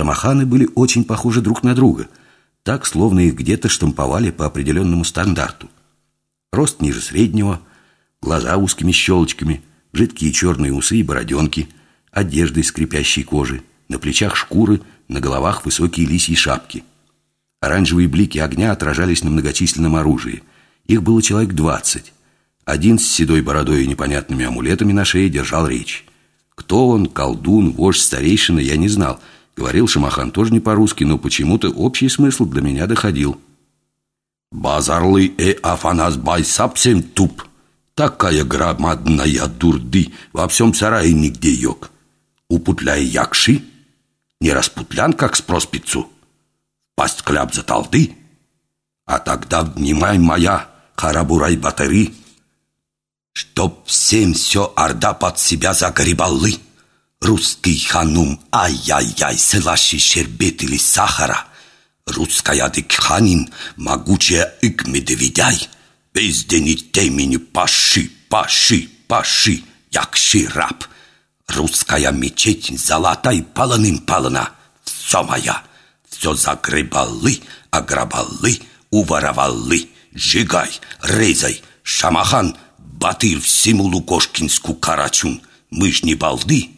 Шамаханы были очень похожи друг на друга, так, словно их где-то штамповали по определенному стандарту. Рост ниже среднего, глаза узкими щелочками, жидкие черные усы и бороденки, одежда из скрипящей кожи, на плечах шкуры, на головах высокие лисьи шапки. Оранжевые блики огня отражались на многочисленном оружии. Их было человек двадцать. Один с седой бородой и непонятными амулетами на шее держал речь. Кто он, колдун, вождь, старейшина, я не знал. Говорил Шамахан тоже не по-русски, но почему-то общий смысл до меня доходил. «Базарлы и Афанас бай совсем туп. Такая громадная дурды, во всем сарае нигде йог. Упутляя якши, не распутлян, как с проспицу. Пасть кляп за толды. А тогда внимай моя, харабурай батари, Чтоб всем все орда под себя загребалы. Русский ханум, ай-яй-яй, слащий щербет сахара. Русская дикханин, могучая ик медведяй. Без день и темени паши, паши, паши, якши раб. Русская мечеть золотай полоным полна. Все моя, все загребалы, ограбалы, уворовалы. Сжигай, резай, шамахан — Батыр всему Лукошкинску карачун. Мы ж не балды.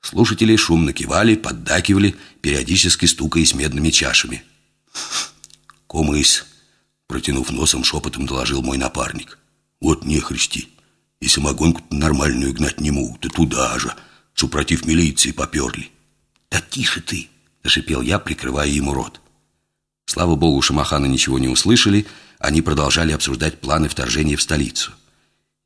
Слушатели шумно кивали, поддакивали, периодически стукаясь медными чашами. Комыс, протянув носом, шепотом доложил мой напарник. Вот не христи. И самогонку нормальную гнать не могут, и туда же. Супротив милиции поперли. Да тише ты, зашипел я, прикрывая ему рот. Слава богу, шамаханы ничего не услышали, они продолжали обсуждать планы вторжения в столицу.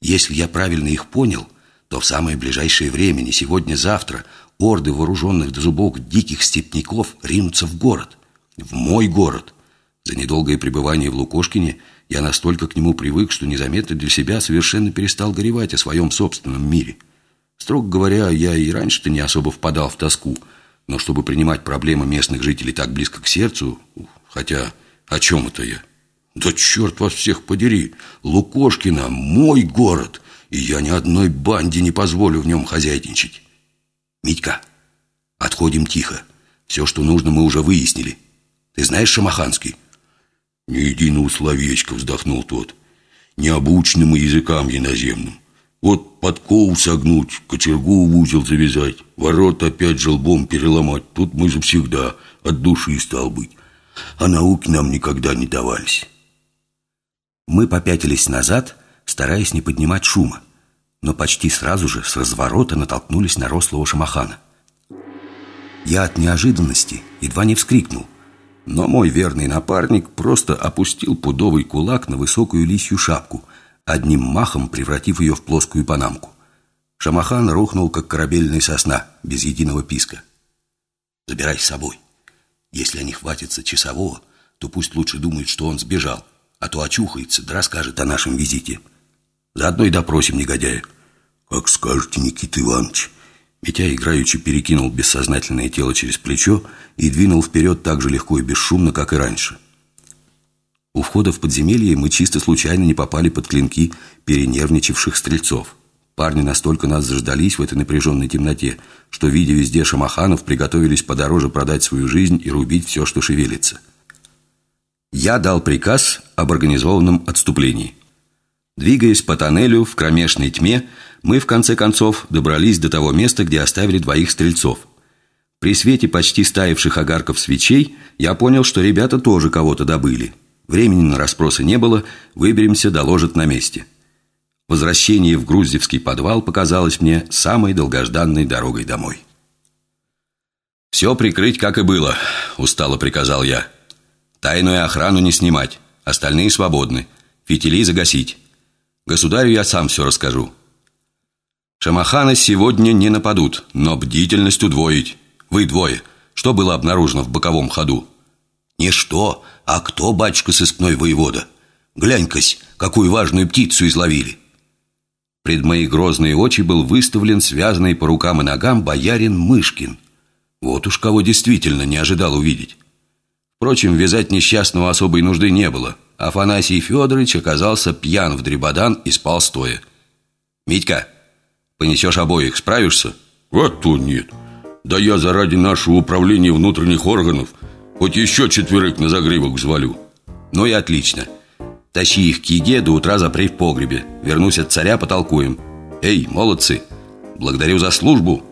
Если я правильно их понял, то в самое ближайшее время, не сегодня-завтра, орды вооруженных до зубов диких степняков ринутся в город. В мой город. За недолгое пребывание в Лукошкине я настолько к нему привык, что незаметно для себя совершенно перестал горевать о своем собственном мире. Строго говоря, я и раньше-то не особо впадал в тоску, но чтобы принимать проблемы местных жителей так близко к сердцу, хотя о чем это я? Да черт вас всех подери! Лукошкина – мой город, и я ни одной банде не позволю в нем хозяйничать. Митька, отходим тихо. Все, что нужно, мы уже выяснили. Ты знаешь шамаханский? Ни единого словечка вздохнул тот. Необученным языкам иноземным. Вот подкову согнуть, кочергу в узел завязать, ворот опять желбом переломать. Тут мы же всегда от души стал быть. А науки нам никогда не давались. Мы попятились назад, стараясь не поднимать шума, но почти сразу же с разворота натолкнулись на рослого шамахана. Я от неожиданности едва не вскрикнул, но мой верный напарник просто опустил пудовый кулак на высокую лисью шапку, одним махом превратив ее в плоскую панамку. Шамахан рухнул, как корабельная сосна, без единого писка. «Забирай с собой. Если они хватятся часового, то пусть лучше думают, что он сбежал, а то очухается, да расскажет о нашем визите. Заодно и допросим негодяя. Как скажете, Никита Иванович. Митя играючи перекинул бессознательное тело через плечо и двинул вперед так же легко и бесшумно, как и раньше. У входа в подземелье мы чисто случайно не попали под клинки перенервничавших стрельцов. Парни настолько нас заждались в этой напряженной темноте, что, видя везде шамаханов, приготовились подороже продать свою жизнь и рубить все, что шевелится – я дал приказ об организованном отступлении. Двигаясь по тоннелю в кромешной тьме, мы в конце концов добрались до того места, где оставили двоих стрельцов. При свете почти стаивших огарков свечей я понял, что ребята тоже кого-то добыли. Времени на расспросы не было, выберемся, доложат на месте. Возвращение в Груздевский подвал показалось мне самой долгожданной дорогой домой. «Все прикрыть, как и было», – устало приказал я. Тайную охрану не снимать, остальные свободны. Фитили загасить. Государю я сам все расскажу. Шамаханы сегодня не нападут, но бдительность удвоить. Вы двое. Что было обнаружено в боковом ходу? Не что, а кто, батюшка сыскной воевода? Глянь-кась, какую важную птицу изловили. Пред мои грозные очи был выставлен связанный по рукам и ногам боярин Мышкин. Вот уж кого действительно не ожидал увидеть. Впрочем, вязать несчастного особой нужды не было. Афанасий Федорович оказался пьян в дребодан и спал стоя. «Митька, понесешь обоих, справишься?» «А то нет. Да я заради нашего управления внутренних органов Хоть еще четверых на загривок взвалю Ну и отлично. Тащи их к еге, до утра запрей в погребе. Вернусь от царя, потолкуем. Эй, молодцы, благодарю за службу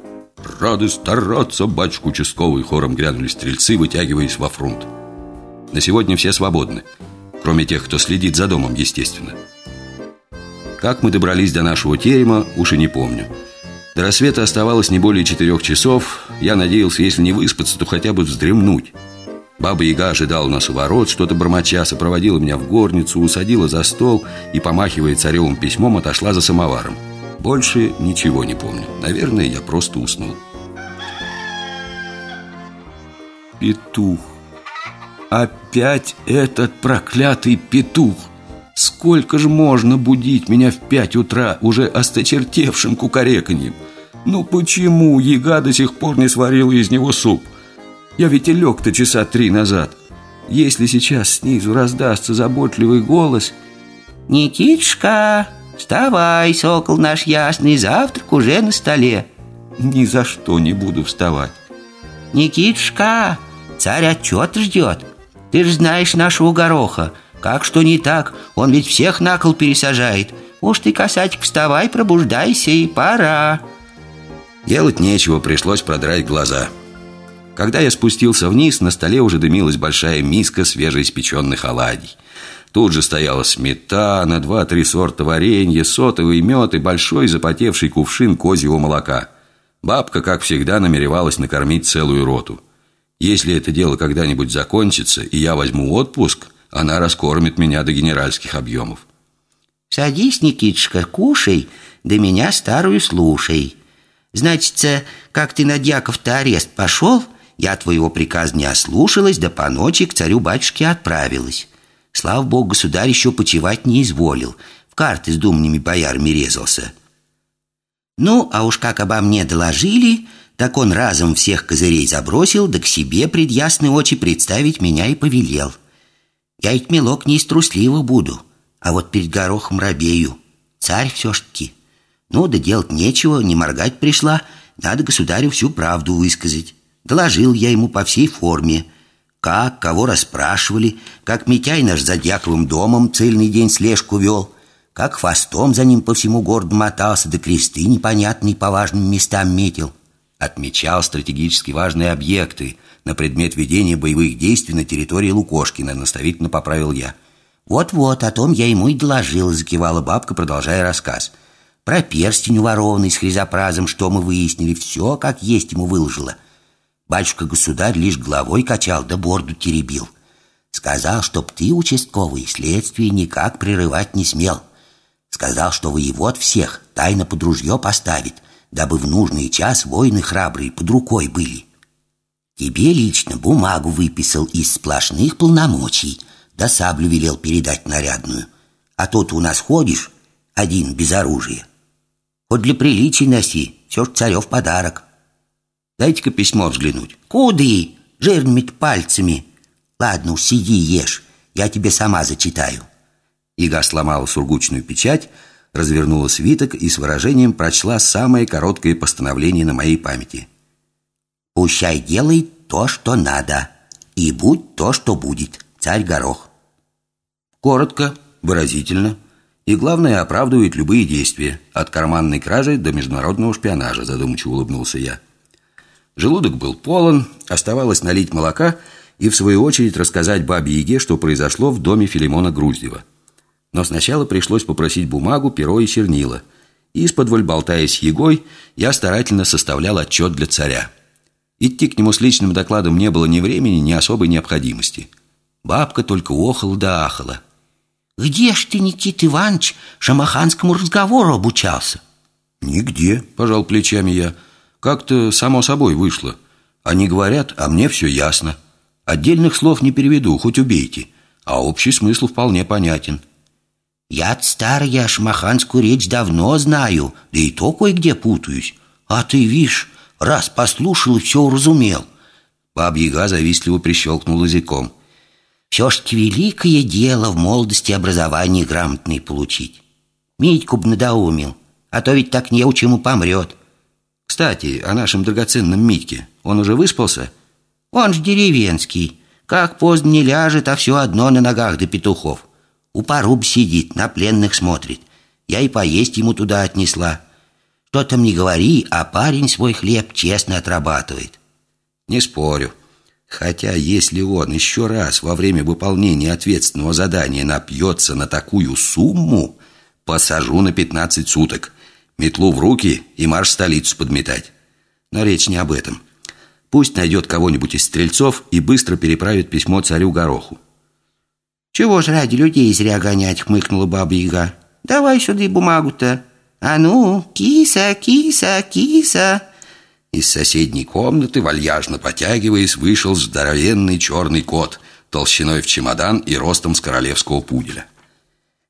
Рады стараться, батюшка участковый Хором грянули стрельцы, вытягиваясь во фронт. На сегодня все свободны Кроме тех, кто следит за домом, естественно Как мы добрались до нашего терема, уж и не помню До рассвета оставалось не более четырех часов Я надеялся, если не выспаться, то хотя бы вздремнуть Баба Яга ожидала нас у ворот, что-то бормоча, сопроводила меня в горницу, усадила за стол и, помахивая царевым письмом, отошла за самоваром. Больше ничего не помню. Наверное, я просто уснул. Петух. Опять этот проклятый петух. Сколько же можно будить меня в пять утра уже осточертевшим кукареканьем? Ну почему яга до сих пор не сварила из него суп? Я ведь и лег-то часа три назад. Если сейчас снизу раздастся заботливый голос... «Никитушка, вставай, сокол наш ясный, завтрак уже на столе». Ни за что не буду вставать. «Никитушка, царь отчет ждет. Ты же знаешь нашего гороха. Как что не так, он ведь всех на кол пересажает. Уж ты, касатик, вставай, пробуждайся и пора». Делать нечего, пришлось продрать глаза. Когда я спустился вниз, на столе уже дымилась большая миска свежеиспеченных оладий. Тут же стояла сметана, два-три сорта варенья, сотовый мед и большой запотевший кувшин козьего молока. Бабка, как всегда, намеревалась накормить целую роту. Если это дело когда-нибудь закончится, и я возьму отпуск, она раскормит меня до генеральских объемов. «Садись, Никитушка, кушай, да меня старую слушай. Значится, как ты на дьяков-то арест пошел, я твоего приказа не ослушалась, да по ночи к царю-батюшке отправилась. Слава богу, государь еще почевать не изволил. В карты с думными боярами резался. Ну, а уж как обо мне доложили, так он разом всех козырей забросил, да к себе пред ясные очи представить меня и повелел. Я ведь, мелок, не из трусливых буду, а вот перед горохом робею. Царь все ж таки. Ну, да делать нечего, не моргать пришла, надо государю всю правду высказать. Доложил я ему по всей форме, как, кого расспрашивали, как Митяй наш за Дьяковым домом цельный день слежку вел, как хвостом за ним по всему городу мотался, да кресты непонятные по важным местам метил. Отмечал стратегически важные объекты на предмет ведения боевых действий на территории Лукошкина, наставительно поправил я. «Вот-вот, о том я ему и доложил», — закивала бабка, продолжая рассказ. «Про перстень уворованный с хризопразом, что мы выяснили, все как есть ему выложила». Батюшка-государь лишь головой качал да борду теребил. Сказал, чтоб ты, участковый, следствие никак прерывать не смел. Сказал, что воевод всех тайно под ружье поставит, дабы в нужный час воины храбрые под рукой были. Тебе лично бумагу выписал из сплошных полномочий, да саблю велел передать нарядную. А то ты у нас ходишь, один без оружия. Вот для приличий носи, все ж царев подарок. Дайте-ка письмо взглянуть. Куды? Жирными пальцами. Ладно сиди, ешь. Я тебе сама зачитаю. Ига сломала сургучную печать, развернула свиток и с выражением прочла самое короткое постановление на моей памяти. «Пущай делай то, что надо, и будь то, что будет, царь Горох». Коротко, выразительно и, главное, оправдывает любые действия, от карманной кражи до международного шпионажа, задумчиво улыбнулся я. Желудок был полон, оставалось налить молока и, в свою очередь, рассказать бабе Яге, что произошло в доме Филимона Груздева. Но сначала пришлось попросить бумагу, перо и чернила. И, исподволь болтаясь с Егой, я старательно составлял отчет для царя. Идти к нему с личным докладом не было ни времени, ни особой необходимости. Бабка только охала да ахала. «Где ж ты, Никита Иванович, шамаханскому разговору обучался?» «Нигде», – пожал плечами я, – как-то само собой вышло. Они говорят, а мне все ясно. Отдельных слов не переведу, хоть убейте. А общий смысл вполне понятен. Я старая шмаханскую речь давно знаю, да и то кое-где путаюсь. А ты, видишь, раз послушал и все уразумел. Бабьяга завистливо прищелкнул языком. Все ж великое дело в молодости образование грамотное получить. Митьку б надоумил, а то ведь так не у чему помрет. Кстати, о нашем драгоценном Митьке. Он уже выспался? Он ж деревенский. Как поздно не ляжет, а все одно на ногах до петухов. У поруб сидит, на пленных смотрит. Я и поесть ему туда отнесла. Что там не говори, а парень свой хлеб честно отрабатывает. Не спорю. Хотя если он еще раз во время выполнения ответственного задания напьется на такую сумму, посажу на 15 суток. Метлу в руки и марш столицу подметать. Но речь не об этом. Пусть найдет кого-нибудь из стрельцов и быстро переправит письмо царю Гороху. «Чего ж ради людей зря гонять?» — хмыкнула баба Яга. «Давай сюда и бумагу-то. А ну, киса, киса, киса!» Из соседней комнаты, вальяжно потягиваясь, вышел здоровенный черный кот, толщиной в чемодан и ростом с королевского пуделя.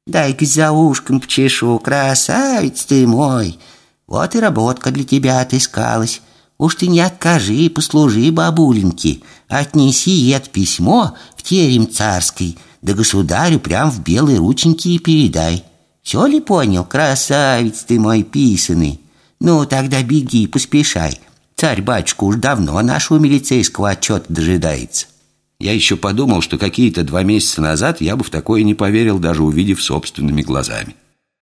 «Дай-ка за ушком почешу, красавец ты мой! Вот и работка для тебя отыскалась. Уж ты не откажи, послужи бабуленьке, отнеси это письмо в терем царский, да государю прям в белые рученьки и передай. Все ли понял, красавец ты мой писанный? Ну, тогда беги, поспешай, Царь-батюшка уж давно нашего милицейского отчета дожидается. Я еще подумал, что какие-то два месяца назад я бы в такое не поверил, даже увидев собственными глазами.